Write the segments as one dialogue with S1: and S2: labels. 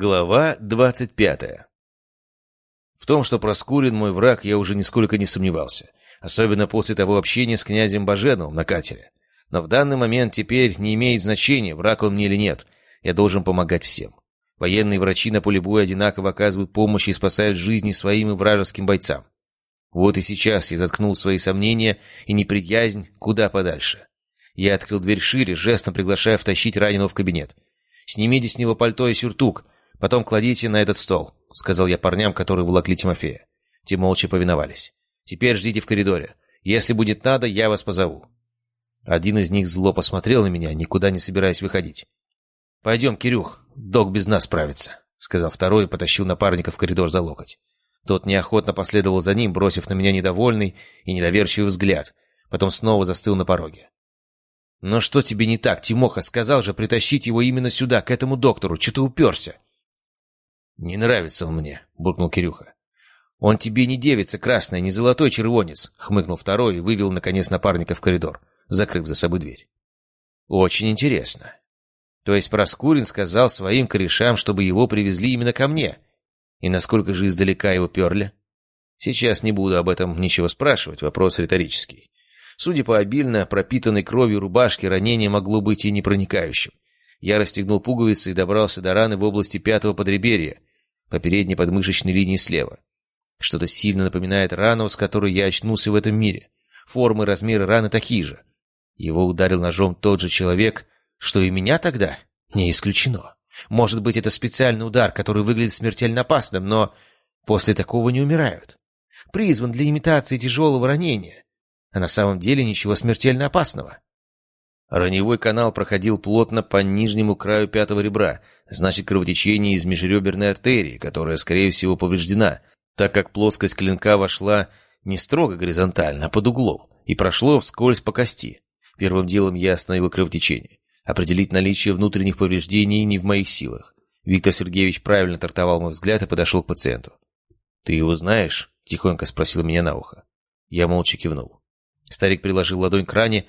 S1: Глава двадцать пятая В том, что Проскурин мой враг, я уже нисколько не сомневался. Особенно после того общения с князем Баженовым на катере. Но в данный момент теперь не имеет значения, враг он мне или нет. Я должен помогать всем. Военные врачи на поле боя одинаково оказывают помощь и спасают жизни своим и вражеским бойцам. Вот и сейчас я заткнул свои сомнения и неприязнь куда подальше. Я открыл дверь шире, жестом приглашая втащить раненого в кабинет. «Снимите с него пальто и сюртук», Потом кладите на этот стол», — сказал я парням, которые волокли Тимофея. Те молча повиновались. «Теперь ждите в коридоре. Если будет надо, я вас позову». Один из них зло посмотрел на меня, никуда не собираясь выходить. «Пойдем, Кирюх, док без нас справится», — сказал второй и потащил напарника в коридор за локоть. Тот неохотно последовал за ним, бросив на меня недовольный и недоверчивый взгляд, потом снова застыл на пороге. «Но что тебе не так, Тимоха? Сказал же притащить его именно сюда, к этому доктору. Че ты уперся?» «Не нравится он мне», — буркнул Кирюха. «Он тебе не девица красная, не золотой червонец», — хмыкнул второй и вывел, наконец, напарника в коридор, закрыв за собой дверь. «Очень интересно. То есть Проскурин сказал своим корешам, чтобы его привезли именно ко мне? И насколько же издалека его перли? Сейчас не буду об этом ничего спрашивать, вопрос риторический. Судя по обильно пропитанной кровью рубашке, ранение могло быть и непроникающим. Я расстегнул пуговицы и добрался до раны в области пятого подреберья, по передней подмышечной линии слева. Что-то сильно напоминает рану, с которой я очнулся в этом мире. Формы и размеры раны такие же. Его ударил ножом тот же человек, что и меня тогда? Не исключено. Может быть, это специальный удар, который выглядит смертельно опасным, но после такого не умирают. Призван для имитации тяжелого ранения, а на самом деле ничего смертельно опасного. Раневой канал проходил плотно по нижнему краю пятого ребра, значит кровотечение из межреберной артерии, которая, скорее всего, повреждена, так как плоскость клинка вошла не строго горизонтально, а под углом, и прошло вскользь по кости. Первым делом я остановил кровотечение. Определить наличие внутренних повреждений не в моих силах. Виктор Сергеевич правильно трактовал мой взгляд и подошел к пациенту. «Ты его знаешь?» — тихонько спросил меня на ухо. Я молча кивнул. Старик приложил ладонь к ране,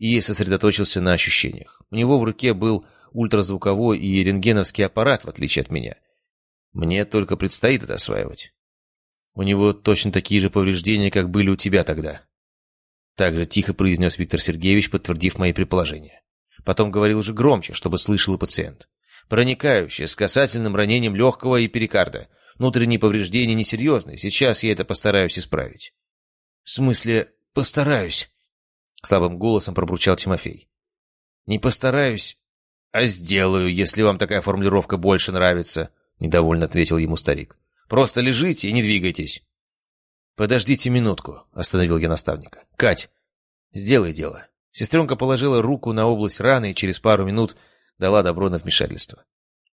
S1: и сосредоточился на ощущениях. У него в руке был ультразвуковой и рентгеновский аппарат, в отличие от меня. Мне только предстоит это осваивать. У него точно такие же повреждения, как были у тебя тогда. Также тихо произнес Виктор Сергеевич, подтвердив мои предположения. Потом говорил уже громче, чтобы слышал и пациент. Проникающее, с касательным ранением легкого и перикарда. Внутренние повреждения несерьезные, сейчас я это постараюсь исправить. В смысле, постараюсь? — слабым голосом пробурчал Тимофей. «Не постараюсь, а сделаю, если вам такая формулировка больше нравится», — недовольно ответил ему старик. «Просто лежите и не двигайтесь». «Подождите минутку», — остановил я наставника. «Кать, сделай дело». Сестренка положила руку на область раны и через пару минут дала добро на вмешательство.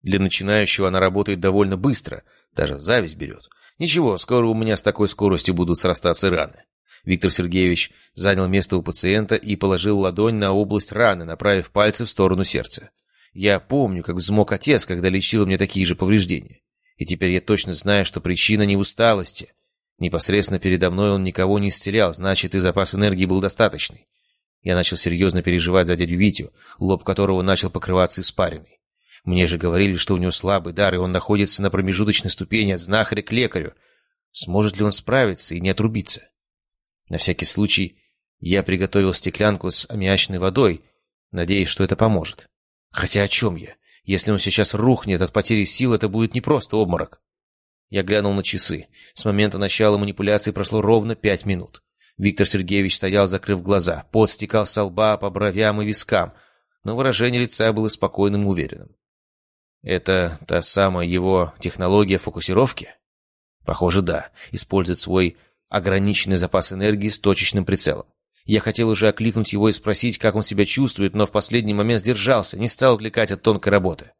S1: Для начинающего она работает довольно быстро, даже зависть берет. Ничего, скоро у меня с такой скоростью будут срастаться раны. Виктор Сергеевич занял место у пациента и положил ладонь на область раны, направив пальцы в сторону сердца. Я помню, как взмок отец, когда лечил мне такие же повреждения. И теперь я точно знаю, что причина не в усталости. Непосредственно передо мной он никого не исцелял, значит, и запас энергии был достаточный. Я начал серьезно переживать за дядю Витю, лоб которого начал покрываться испариной. Мне же говорили, что у него слабый дар, и он находится на промежуточной ступени от знахаря к лекарю. Сможет ли он справиться и не отрубиться? На всякий случай я приготовил стеклянку с аммиачной водой, надеясь, что это поможет. Хотя о чем я? Если он сейчас рухнет от потери сил, это будет не просто обморок. Я глянул на часы. С момента начала манипуляции прошло ровно пять минут. Виктор Сергеевич стоял, закрыв глаза. Пот стекал со лба по бровям и вискам, но выражение лица было спокойным и уверенным. Это та самая его технология фокусировки? Похоже, да. Использует свой ограниченный запас энергии с точечным прицелом. Я хотел уже окликнуть его и спросить, как он себя чувствует, но в последний момент сдержался, не стал отвлекать от тонкой работы.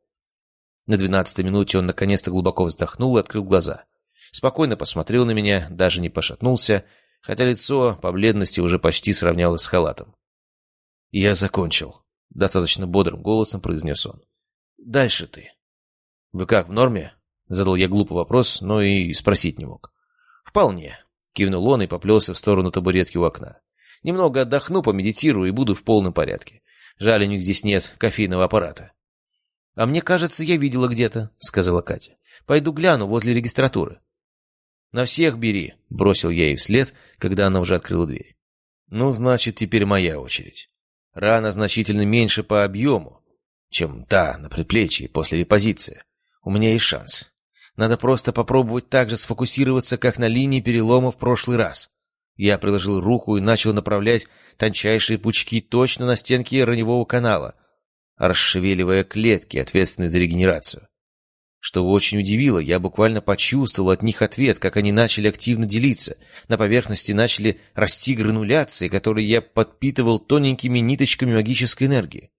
S1: На двенадцатой минуте он наконец-то глубоко вздохнул и открыл глаза. Спокойно посмотрел на меня, даже не пошатнулся, хотя лицо по бледности уже почти сравнялось с халатом. «Я закончил», — достаточно бодрым голосом произнес он. «Дальше ты». «Вы как, в норме?» — задал я глупый вопрос, но и спросить не мог. «Вполне», Кивнул он и поплелся в сторону табуретки у окна. «Немного отдохну, помедитирую и буду в полном порядке. Жаль, у них здесь нет кофейного аппарата». «А мне кажется, я видела где-то», — сказала Катя. «Пойду гляну возле регистратуры». «На всех бери», — бросил я ей вслед, когда она уже открыла дверь. «Ну, значит, теперь моя очередь. Рана значительно меньше по объему, чем та на предплечье после репозиции. У меня есть шанс. Надо просто попробовать так же сфокусироваться, как на линии перелома в прошлый раз. Я приложил руку и начал направлять тончайшие пучки точно на стенки раневого канала, расшевеливая клетки, ответственные за регенерацию. Что очень удивило, я буквально почувствовал от них ответ, как они начали активно делиться. На поверхности начали расти грануляции, которые я подпитывал тоненькими ниточками магической энергии.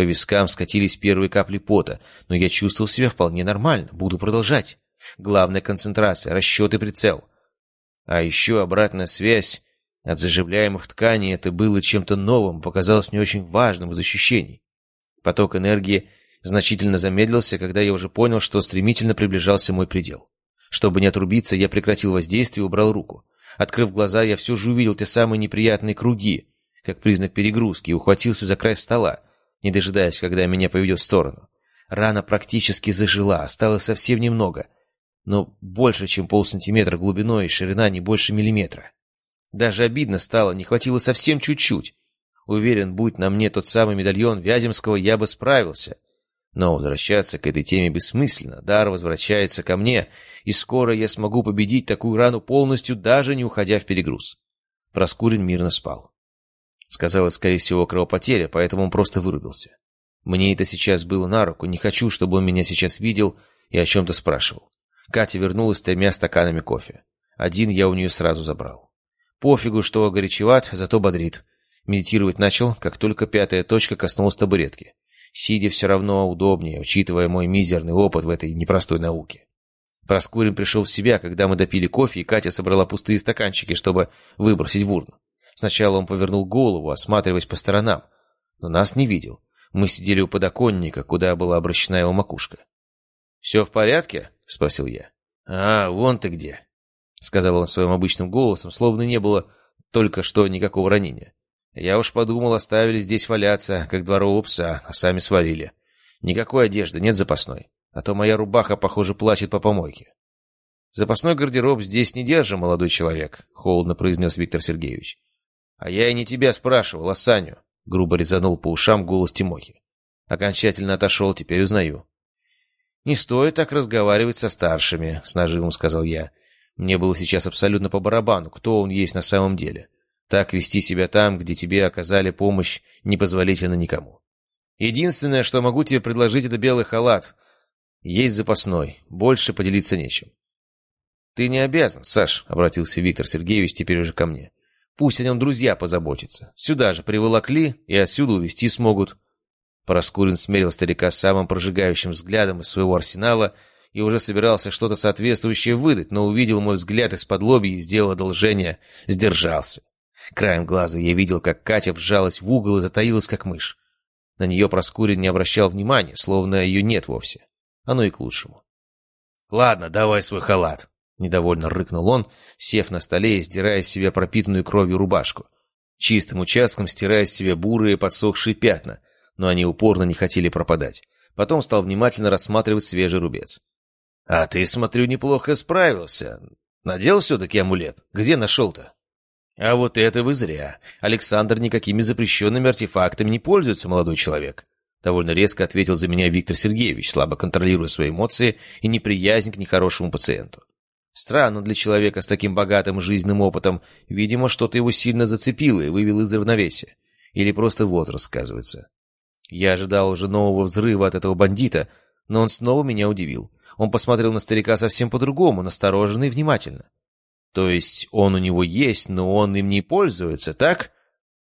S1: По вискам скатились первые капли пота, но я чувствовал себя вполне нормально, буду продолжать. Главная концентрация, расчет и прицел. А еще обратная связь от заживляемых тканей это было чем-то новым, показалось мне очень важным из ощущений. Поток энергии значительно замедлился, когда я уже понял, что стремительно приближался мой предел. Чтобы не отрубиться, я прекратил воздействие и убрал руку. Открыв глаза, я все же увидел те самые неприятные круги, как признак перегрузки, и ухватился за край стола, не дожидаясь, когда меня поведет в сторону. Рана практически зажила, осталось совсем немного, но больше, чем полсантиметра глубиной и ширина не больше миллиметра. Даже обидно стало, не хватило совсем чуть-чуть. Уверен, будь на мне тот самый медальон Вяземского, я бы справился. Но возвращаться к этой теме бессмысленно. Дар возвращается ко мне, и скоро я смогу победить такую рану полностью, даже не уходя в перегруз. Проскурин мирно спал. Сказалось, скорее всего, кровопотеря, поэтому он просто вырубился. Мне это сейчас было на руку, не хочу, чтобы он меня сейчас видел и о чем-то спрашивал. Катя вернулась с тремя стаканами кофе. Один я у нее сразу забрал. Пофигу, что горячеват, зато бодрит. Медитировать начал, как только пятая точка коснулась табуретки. Сидя все равно удобнее, учитывая мой мизерный опыт в этой непростой науке. Проскурин пришел в себя, когда мы допили кофе, и Катя собрала пустые стаканчики, чтобы выбросить в урну. Сначала он повернул голову, осматриваясь по сторонам, но нас не видел. Мы сидели у подоконника, куда была обращена его макушка. «Все в порядке?» — спросил я. «А, вон ты где!» — сказал он своим обычным голосом, словно не было только что никакого ранения. Я уж подумал, оставили здесь валяться, как дворового пса, а сами свалили. Никакой одежды, нет запасной. А то моя рубаха, похоже, плачет по помойке. «Запасной гардероб здесь не держим, молодой человек», — холодно произнес Виктор Сергеевич. «А я и не тебя спрашивал, а Саню», — грубо резанул по ушам голос Тимохи. «Окончательно отошел, теперь узнаю». «Не стоит так разговаривать со старшими», — с нажимом сказал я. Мне было сейчас абсолютно по барабану, кто он есть на самом деле. Так вести себя там, где тебе оказали помощь, непозволительно никому. Единственное, что могу тебе предложить, это белый халат. Есть запасной, больше поделиться нечем. «Ты не обязан, Саш», — обратился Виктор Сергеевич теперь уже ко мне. «Пусть о нем друзья позаботятся. Сюда же приволокли и отсюда увезти смогут». Проскурин смерил старика самым прожигающим взглядом из своего арсенала и уже собирался что-то соответствующее выдать, но увидел мой взгляд из-под лоби и сделал одолжение, сдержался. Краем глаза я видел, как Катя вжалась в угол и затаилась, как мышь. На нее Проскурин не обращал внимания, словно ее нет вовсе. Оно и к лучшему. «Ладно, давай свой халат», — недовольно рыкнул он, сев на столе и сдирая с себя пропитанную кровью рубашку. Чистым участком стирая с себя бурые подсохшие пятна, но они упорно не хотели пропадать. Потом стал внимательно рассматривать свежий рубец. «А ты, смотрю, неплохо справился. Надел все-таки амулет? Где нашел-то?» А вот это вы зря. Александр никакими запрещенными артефактами не пользуется, молодой человек. Довольно резко ответил за меня Виктор Сергеевич, слабо контролируя свои эмоции и неприязнь к нехорошему пациенту. Странно для человека с таким богатым жизненным опытом. Видимо, что-то его сильно зацепило и вывело из равновесия. Или просто возраст сказывается. Я ожидал уже нового взрыва от этого бандита, но он снова меня удивил. Он посмотрел на старика совсем по-другому, настороженно и внимательно. То есть он у него есть, но он им не пользуется, так?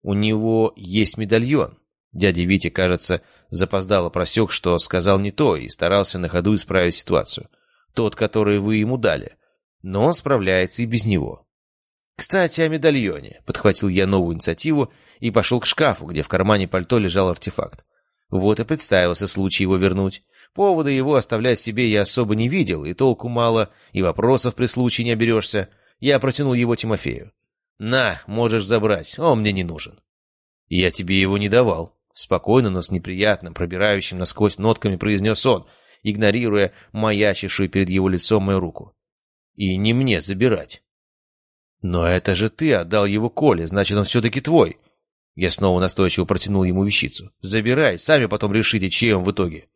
S1: У него есть медальон. Дядя Витя, кажется, запоздало просек, что сказал не то, и старался на ходу исправить ситуацию. Тот, который вы ему дали. Но он справляется и без него. «Кстати, о медальоне», — подхватил я новую инициативу и пошел к шкафу, где в кармане пальто лежал артефакт. Вот и представился случай его вернуть. Повода его оставлять себе я особо не видел, и толку мало, и вопросов при случае не оберешься. Я протянул его Тимофею. «На, можешь забрать, он мне не нужен». «Я тебе его не давал», Спокойно, но с неприятным, пробирающим насквозь нотками произнес он, игнорируя маячившую перед его лицом мою руку. «И не мне забирать». «Но это же ты отдал его Коле, значит, он все-таки твой». Я снова настойчиво протянул ему вещицу. «Забирай, сами потом решите, он в итоге».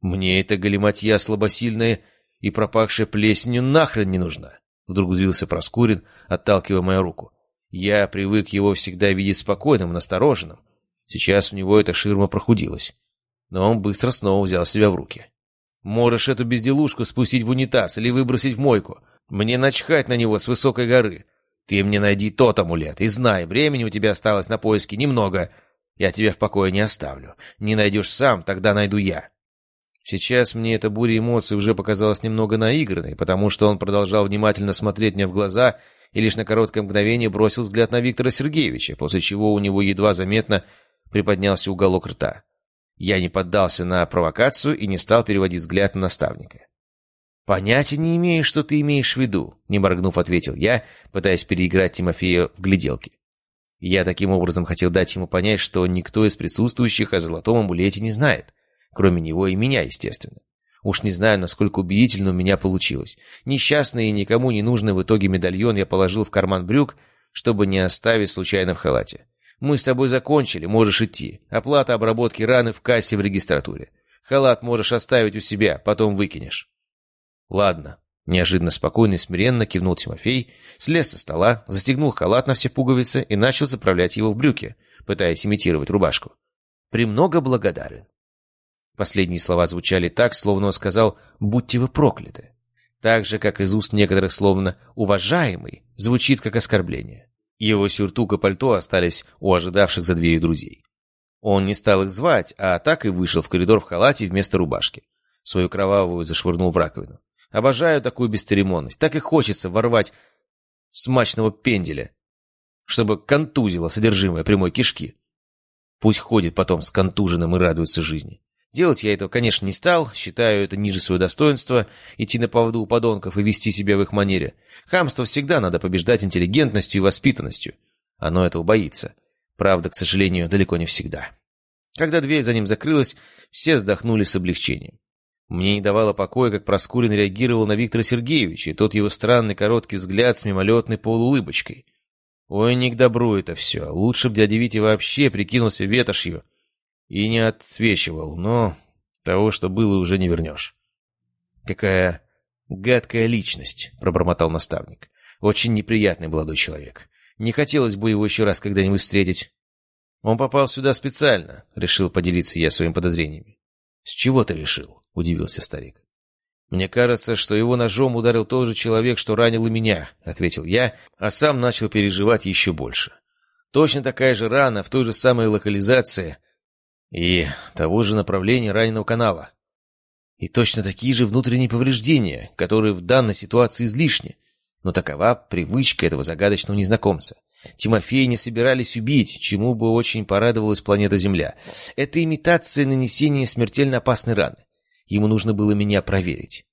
S1: «Мне эта галиматья слабосильная и пропахшая плесенью нахрен не нужна», — вдруг взвился Проскурин, отталкивая мою руку. «Я привык его всегда видеть спокойным, настороженным. Сейчас у него эта ширма прохудилась. Но он быстро снова взял себя в руки. «Можешь эту безделушку спустить в унитаз или выбросить в мойку. Мне начхать на него с высокой горы. Ты мне найди тот амулет и знай, времени у тебя осталось на поиски немного. Я тебя в покое не оставлю. Не найдешь сам, тогда найду я». Сейчас мне эта буря эмоций уже показалась немного наигранной, потому что он продолжал внимательно смотреть мне в глаза и лишь на короткое мгновение бросил взгляд на Виктора Сергеевича, после чего у него едва заметно приподнялся уголок рта. Я не поддался на провокацию и не стал переводить взгляд на наставника. «Понятия не имею, что ты имеешь в виду», — не моргнув, ответил я, пытаясь переиграть Тимофея в гляделки. Я таким образом хотел дать ему понять, что никто из присутствующих о золотом амулете не знает, кроме него и меня, естественно. Уж не знаю, насколько убедительно у меня получилось. Несчастный и никому не нужный в итоге медальон я положил в карман брюк, чтобы не оставить случайно в халате. «Мы с тобой закончили, можешь идти. Оплата обработки раны в кассе в регистратуре. Халат можешь оставить у себя, потом выкинешь». «Ладно», — неожиданно спокойно и смиренно кивнул Тимофей, слез со стола, застегнул халат на все пуговицы и начал заправлять его в брюки, пытаясь имитировать рубашку. «Премного благодарен». Последние слова звучали так, словно он сказал «будьте вы прокляты». Так же, как из уст некоторых словно «уважаемый» звучит как оскорбление. Его сюртук и пальто остались у ожидавших за дверью друзей. Он не стал их звать, а так и вышел в коридор в халате вместо рубашки. Свою кровавую зашвырнул в раковину. Обожаю такую бесцеремонность. Так и хочется ворвать смачного пенделя, чтобы контузило содержимое прямой кишки. Пусть ходит потом с контуженным и радуется жизни. Делать я этого, конечно, не стал, считаю это ниже своего достоинства, идти на поводу у подонков и вести себя в их манере. Хамство всегда надо побеждать интеллигентностью и воспитанностью. Оно этого боится. Правда, к сожалению, далеко не всегда. Когда дверь за ним закрылась, все вздохнули с облегчением. Мне не давало покоя, как Проскурин реагировал на Виктора Сергеевича, и тот его странный короткий взгляд с мимолетной полуулыбочкой. Ой, не к добру это все. Лучше б дядя Витя вообще прикинулся ветошью и не отсвечивал, но того, что было, уже не вернешь. «Какая гадкая личность», — пробормотал наставник. «Очень неприятный молодой человек. Не хотелось бы его еще раз когда-нибудь встретить». «Он попал сюда специально», — решил поделиться я своими подозрениями. «С чего ты решил?» — удивился старик. «Мне кажется, что его ножом ударил тот же человек, что ранил и меня», — ответил я, а сам начал переживать еще больше. «Точно такая же рана в той же самой локализации и того же направления раненого канала. И точно такие же внутренние повреждения, которые в данной ситуации излишни. Но такова привычка этого загадочного незнакомца. Тимофея не собирались убить, чему бы очень порадовалась планета Земля. Это имитация нанесения смертельно опасной раны. Ему нужно было меня проверить.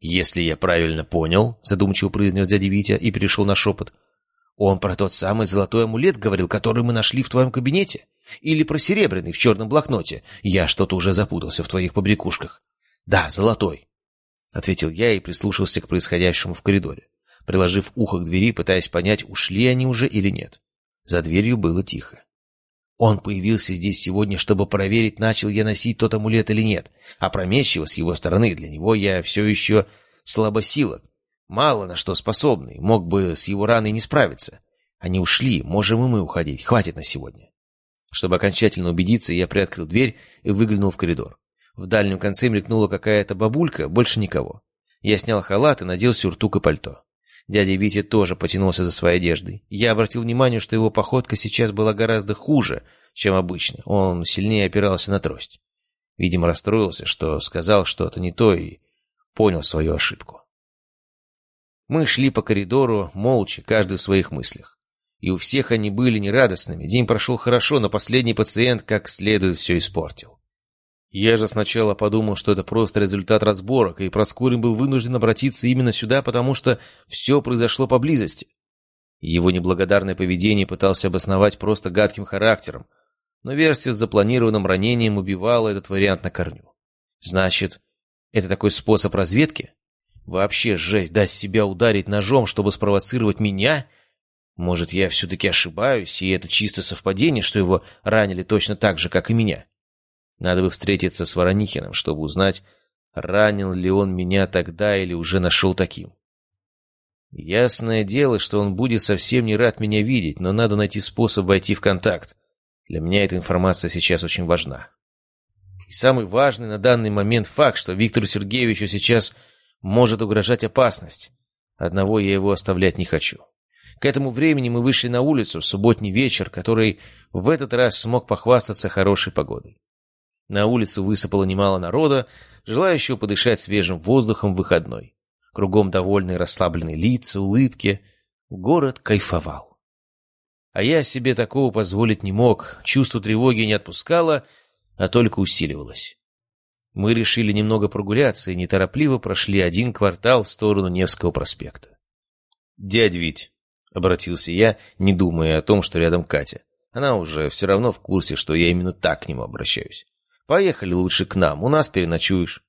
S1: «Если я правильно понял», — задумчиво произнес дядя Витя и перешел на шепот, «он про тот самый золотой амулет говорил, который мы нашли в твоем кабинете?» Или про серебряный в черном блокноте. Я что-то уже запутался в твоих побрякушках. Да, золотой. Ответил я и прислушался к происходящему в коридоре, приложив ухо к двери, пытаясь понять, ушли они уже или нет. За дверью было тихо. Он появился здесь сегодня, чтобы проверить, начал я носить тот амулет или нет. Опрометчиво с его стороны, для него я все еще слабосилок, мало на что способный, мог бы с его раной не справиться. Они ушли, можем и мы уходить, хватит на сегодня. Чтобы окончательно убедиться, я приоткрыл дверь и выглянул в коридор. В дальнем конце мелькнула какая-то бабулька, больше никого. Я снял халат и надел сюртук и пальто. Дядя Витя тоже потянулся за своей одеждой. Я обратил внимание, что его походка сейчас была гораздо хуже, чем обычно. Он сильнее опирался на трость. Видимо, расстроился, что сказал что-то не то и понял свою ошибку. Мы шли по коридору, молча, каждый в своих мыслях и у всех они были нерадостными. День прошел хорошо, но последний пациент как следует все испортил. Я же сначала подумал, что это просто результат разборок, и Проскурин был вынужден обратиться именно сюда, потому что все произошло поблизости. Его неблагодарное поведение пытался обосновать просто гадким характером. но версия с запланированным ранением убивала этот вариант на корню. Значит, это такой способ разведки? Вообще жесть дать себя ударить ножом, чтобы спровоцировать меня? Может, я все-таки ошибаюсь, и это чисто совпадение, что его ранили точно так же, как и меня? Надо бы встретиться с Воронихиным, чтобы узнать, ранил ли он меня тогда или уже нашел таким. Ясное дело, что он будет совсем не рад меня видеть, но надо найти способ войти в контакт. Для меня эта информация сейчас очень важна. И самый важный на данный момент факт, что Виктору Сергеевичу сейчас может угрожать опасность. Одного я его оставлять не хочу. К этому времени мы вышли на улицу в субботний вечер, который в этот раз смог похвастаться хорошей погодой. На улицу высыпало немало народа, желающего подышать свежим воздухом в выходной. Кругом довольные расслабленные лица, улыбки. Город кайфовал. А я себе такого позволить не мог, чувство тревоги не отпускало, а только усиливалось. Мы решили немного прогуляться и неторопливо прошли один квартал в сторону Невского проспекта. «Дядь Вить», — обратился я, не думая о том, что рядом Катя. Она уже все равно в курсе, что я именно так к нему обращаюсь. «Поехали лучше к нам, у нас переночуешь».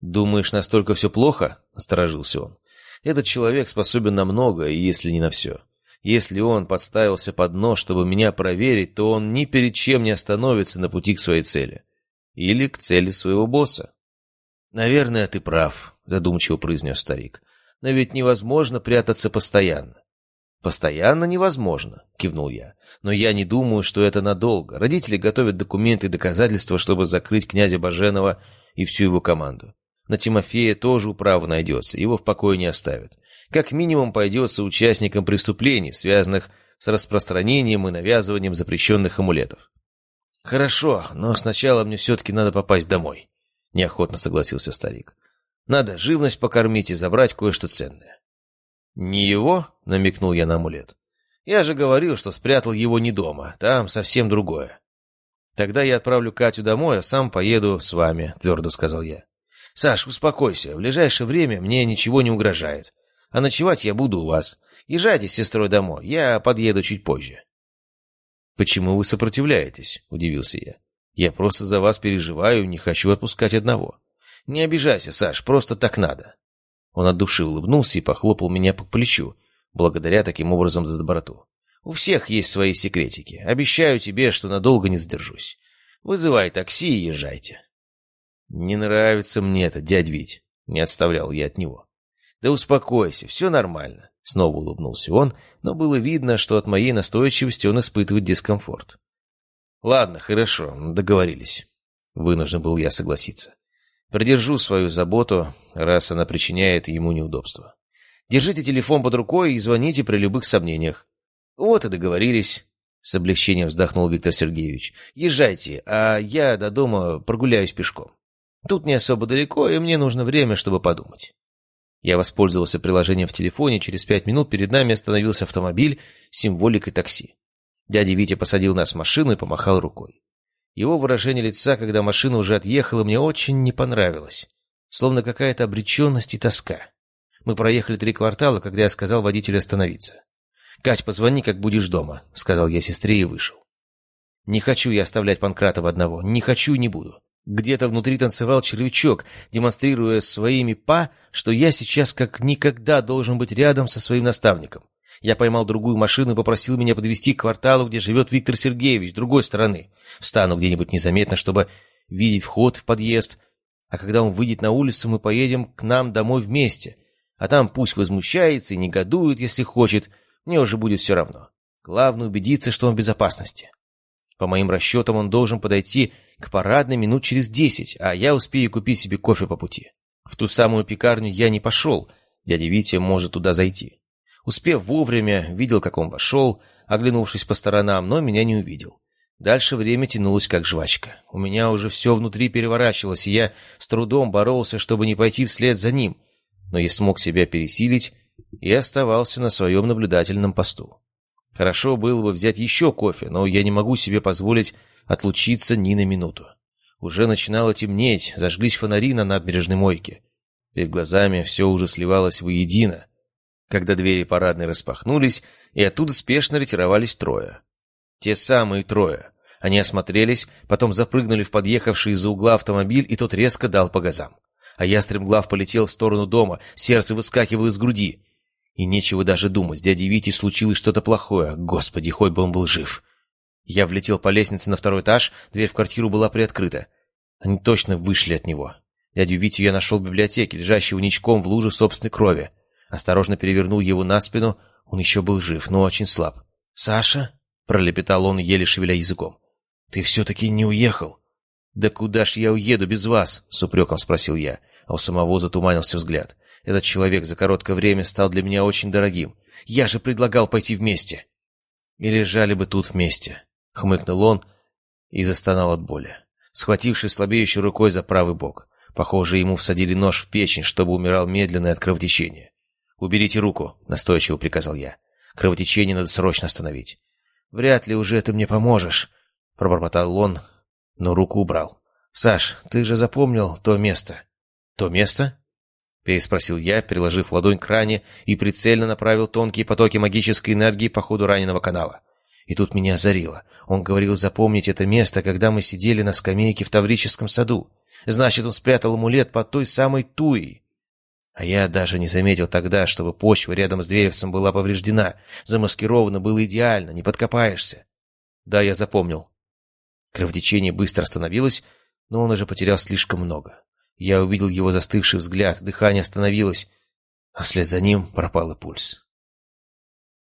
S1: «Думаешь, настолько все плохо?» — насторожился он. «Этот человек способен на многое, если не на все. Если он подставился под нож, чтобы меня проверить, то он ни перед чем не остановится на пути к своей цели. Или к цели своего босса». «Наверное, ты прав», — задумчиво произнес старик. «Но ведь невозможно прятаться постоянно». «Постоянно невозможно», — кивнул я. «Но я не думаю, что это надолго. Родители готовят документы и доказательства, чтобы закрыть князя Баженова и всю его команду. На Тимофея тоже управа найдется, его в покое не оставят. Как минимум пойдется участникам преступлений, связанных с распространением и навязыванием запрещенных амулетов. «Хорошо, но сначала мне все-таки надо попасть домой», — неохотно согласился старик. «Надо живность покормить и забрать кое-что ценное». «Не его?» — намекнул я на амулет. «Я же говорил, что спрятал его не дома, там совсем другое». «Тогда я отправлю Катю домой, а сам поеду с вами», — твердо сказал я. «Саш, успокойся. В ближайшее время мне ничего не угрожает. А ночевать я буду у вас. Езжайте с сестрой домой. Я подъеду чуть позже». «Почему вы сопротивляетесь?» — удивился я. «Я просто за вас переживаю, не хочу отпускать одного». «Не обижайся, Саш, просто так надо». Он от души улыбнулся и похлопал меня по плечу, благодаря таким образом за доброту. «У всех есть свои секретики. Обещаю тебе, что надолго не задержусь. Вызывай такси и езжайте». «Не нравится мне это, дядь Вить», — не отставлял я от него. «Да успокойся, все нормально», — снова улыбнулся он, но было видно, что от моей настойчивости он испытывает дискомфорт. «Ладно, хорошо, договорились», — вынужден был я согласиться. «Придержу свою заботу, раз она причиняет ему неудобства. Держите телефон под рукой и звоните при любых сомнениях». «Вот и договорились», — с облегчением вздохнул Виктор Сергеевич. «Езжайте, а я до дома прогуляюсь пешком». Тут не особо далеко, и мне нужно время, чтобы подумать. Я воспользовался приложением в телефоне, через пять минут перед нами остановился автомобиль с символикой такси. Дядя Витя посадил нас в машину и помахал рукой. Его выражение лица, когда машина уже отъехала, мне очень не понравилось. Словно какая-то обреченность и тоска. Мы проехали три квартала, когда я сказал водителю остановиться. «Кать, позвони, как будешь дома», — сказал я сестре и вышел. Не хочу я оставлять Панкратова одного. Не хочу и не буду. Где-то внутри танцевал червячок, демонстрируя своими па, что я сейчас как никогда должен быть рядом со своим наставником. Я поймал другую машину и попросил меня подвести к кварталу, где живет Виктор Сергеевич, другой стороны. Встану где-нибудь незаметно, чтобы видеть вход в подъезд. А когда он выйдет на улицу, мы поедем к нам домой вместе. А там пусть возмущается и негодует, если хочет. Мне уже будет все равно. Главное убедиться, что он в безопасности. По моим расчетам, он должен подойти к парадной минут через десять, а я успею купить себе кофе по пути. В ту самую пекарню я не пошел, дядя Витя может туда зайти. Успев вовремя, видел, как он вошел, оглянувшись по сторонам, но меня не увидел. Дальше время тянулось как жвачка. У меня уже все внутри переворачивалось, и я с трудом боролся, чтобы не пойти вслед за ним. Но я смог себя пересилить и оставался на своем наблюдательном посту. Хорошо было бы взять еще кофе, но я не могу себе позволить отлучиться ни на минуту. Уже начинало темнеть, зажглись фонари на набережной мойке. Перед глазами все уже сливалось воедино, когда двери парадной распахнулись, и оттуда спешно ретировались трое. Те самые трое. Они осмотрелись, потом запрыгнули в подъехавший из-за угла автомобиль, и тот резко дал по газам. А я стремглав полетел в сторону дома, сердце выскакивало из груди. И нечего даже думать, с дядей Витей случилось что-то плохое. Господи, хоть бы он был жив. Я влетел по лестнице на второй этаж, дверь в квартиру была приоткрыта. Они точно вышли от него. Дядю Витю я нашел в библиотеке, лежащего ничком в луже собственной крови. Осторожно перевернул его на спину. Он еще был жив, но очень слаб. «Саша?» — пролепетал он, еле шевеля языком. «Ты все-таки не уехал?» «Да куда ж я уеду без вас?» — с упреком спросил я, а у самого затуманился взгляд. «Этот человек за короткое время стал для меня очень дорогим. Я же предлагал пойти вместе!» «И лежали бы тут вместе», — хмыкнул он и застонал от боли, схватившись слабеющей рукой за правый бок. Похоже, ему всадили нож в печень, чтобы умирал медленно от кровотечения. «Уберите руку», — настойчиво приказал я. «Кровотечение надо срочно остановить». «Вряд ли уже ты мне поможешь», — пробормотал он, но руку убрал. «Саш, ты же запомнил то место?» «То место?» — переспросил я, переложив ладонь к ране и прицельно направил тонкие потоки магической энергии по ходу раненого канала. И тут меня озарило. Он говорил запомнить это место, когда мы сидели на скамейке в Таврическом саду. Значит, он спрятал амулет под той самой туей. А я даже не заметил тогда, чтобы почва рядом с дверевцем была повреждена. Замаскировано было идеально, не подкопаешься. Да, я запомнил. Кровотечение быстро остановилось, но он уже потерял слишком много. Я увидел его застывший взгляд, дыхание остановилось, а вслед за ним пропал и пульс.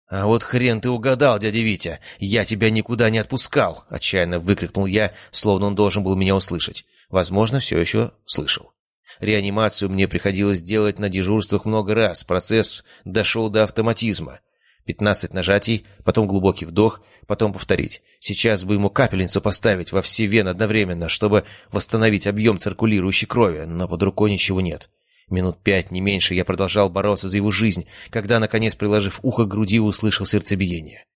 S1: «А вот хрен ты угадал, дядя Витя! Я тебя никуда не отпускал!» — отчаянно выкрикнул я, словно он должен был меня услышать. Возможно, все еще слышал. Реанимацию мне приходилось делать на дежурствах много раз. Процесс дошел до автоматизма. Пятнадцать нажатий, потом глубокий вдох, потом повторить. Сейчас бы ему капельницу поставить во все вены одновременно, чтобы восстановить объем циркулирующей крови, но под рукой ничего нет. Минут пять, не меньше, я продолжал бороться за его жизнь, когда, наконец, приложив ухо к груди, услышал сердцебиение.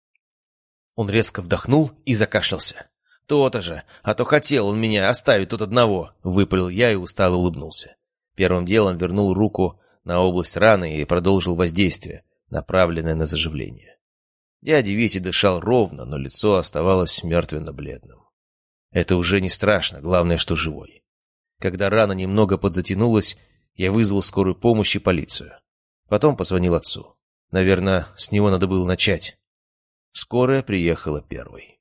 S1: Он резко вдохнул и закашлялся. «То-то же! А то хотел он меня оставить тут одного!» — выпалил я и устало улыбнулся. Первым делом вернул руку на область раны и продолжил воздействие направленное на заживление. Дядя Витя дышал ровно, но лицо оставалось мертвенно-бледным. Это уже не страшно, главное, что живой. Когда рана немного подзатянулась, я вызвал скорую помощь и полицию. Потом позвонил отцу. Наверное, с него надо было начать. Скорая приехала первой.